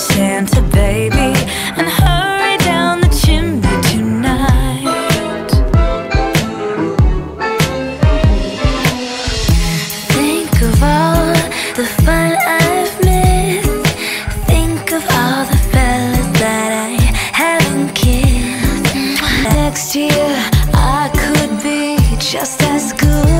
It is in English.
Santa baby and hurry down the chimney tonight. Think of all the fun I've missed. Think of all the fellas that I haven't kissed. Next year I could be just as good.